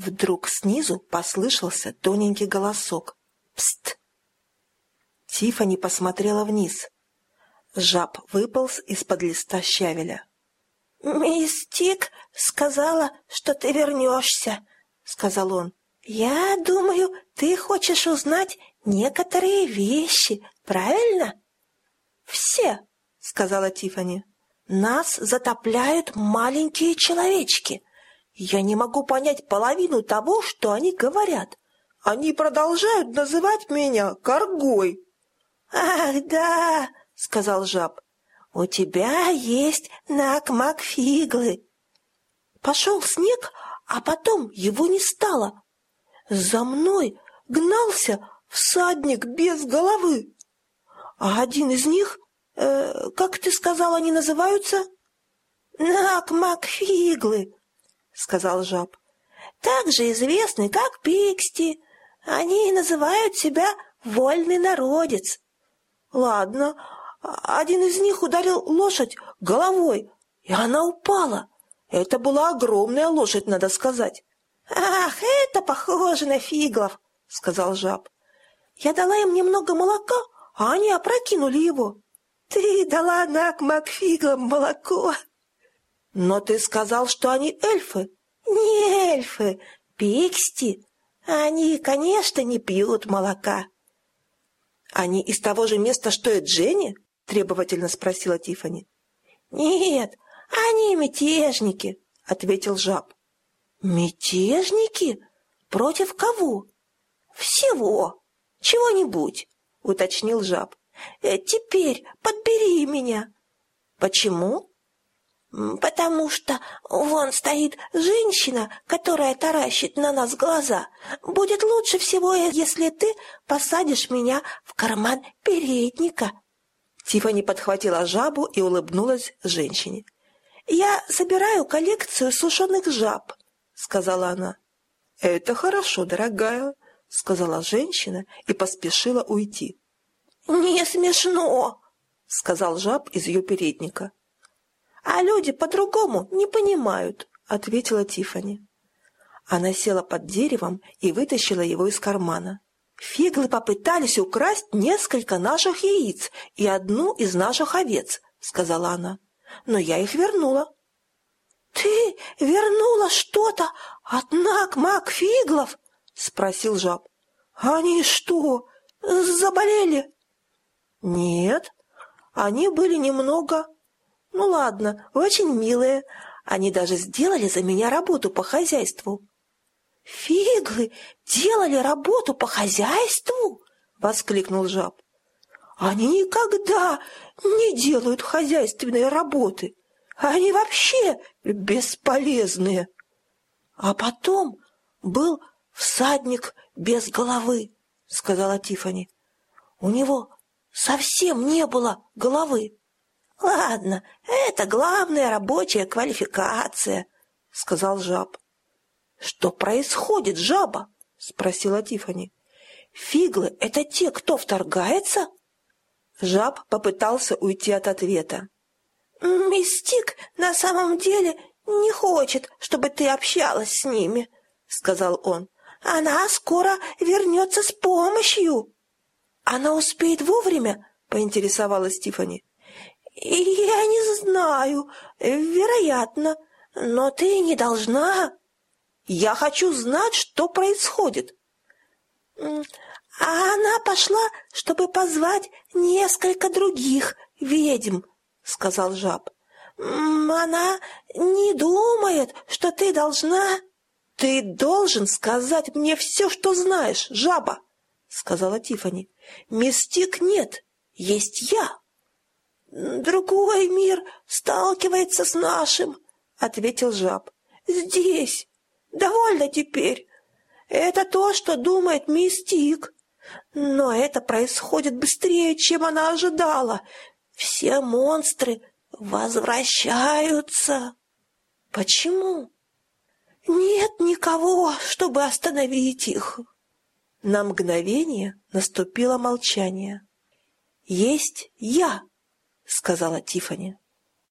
Вдруг снизу послышался тоненький голосок. «Пст!» Тифани посмотрела вниз. Жаб выполз из-под листа щавеля. «Мистик сказала, что ты вернешься», — сказал он. «Я думаю, ты хочешь узнать некоторые вещи, правильно?» «Все», — сказала Тифани. «Нас затопляют маленькие человечки. Я не могу понять половину того, что они говорят. Они продолжают называть меня коргой». «Ах, да», — сказал жаб, — «у тебя есть накмакфиглы». Пошел снег, а потом его не стало. За мной гнался всадник без головы. А один из них, э, как ты сказал, они называются? Накмакфиглы, сказал жаб. Также известны как пиксти. Они называют себя вольный народец. Ладно, один из них ударил лошадь головой, и она упала. Это была огромная лошадь, надо сказать. «Ах, это похоже на фиглов», — сказал жаб. «Я дала им немного молока, а они опрокинули его. Ты дала Нак Макфиглам молоко». «Но ты сказал, что они эльфы». «Не эльфы, пиксти. Они, конечно, не пьют молока». «Они из того же места, что и Дженни?» — требовательно спросила Тифани. «Нет, они мятежники», — ответил жаб. «Мятежники? Против кого?» «Всего. Чего-нибудь», — уточнил жаб. «Э, «Теперь подбери меня». «Почему?» «Потому что вон стоит женщина, которая таращит на нас глаза. Будет лучше всего, если ты посадишь меня в карман передника». Тифани подхватила жабу и улыбнулась женщине. «Я собираю коллекцию сушеных жаб», — сказала она. «Это хорошо, дорогая», — сказала женщина и поспешила уйти. «Не смешно», — сказал жаб из ее передника. «А люди по-другому не понимают», — ответила Тифани. Она села под деревом и вытащила его из кармана. «Фиглы попытались украсть несколько наших яиц и одну из наших овец», — сказала она. «Но я их вернула». «Ты вернула что-то от Нак-Мак Фиглов?» — спросил жаб. «Они что, заболели?» «Нет, они были немного ну ладно, очень милые. Они даже сделали за меня работу по хозяйству. Фиглы делали работу по хозяйству? Воскликнул жаб. Они никогда не делают хозяйственные работы. Они вообще бесполезные. А потом был всадник без головы, сказала Тифани. У него совсем не было головы. «Ладно, это главная рабочая квалификация», — сказал жаб. «Что происходит, жаба?» — спросила Тифани. «Фиглы — это те, кто вторгается?» Жаб попытался уйти от ответа. «Мистик на самом деле не хочет, чтобы ты общалась с ними», — сказал он. «Она скоро вернется с помощью». «Она успеет вовремя?» — поинтересовалась Тифани. «Я не знаю. Вероятно. Но ты не должна...» «Я хочу знать, что происходит». «А она пошла, чтобы позвать несколько других ведьм», — сказал жаб. «Она не думает, что ты должна...» «Ты должен сказать мне все, что знаешь, жаба», — сказала Тифани. «Мистик нет, есть я». «Другой мир сталкивается с нашим», — ответил жаб. «Здесь. Довольно теперь. Это то, что думает мистик. Но это происходит быстрее, чем она ожидала. Все монстры возвращаются». «Почему?» «Нет никого, чтобы остановить их». На мгновение наступило молчание. «Есть я», — сказала Тифани.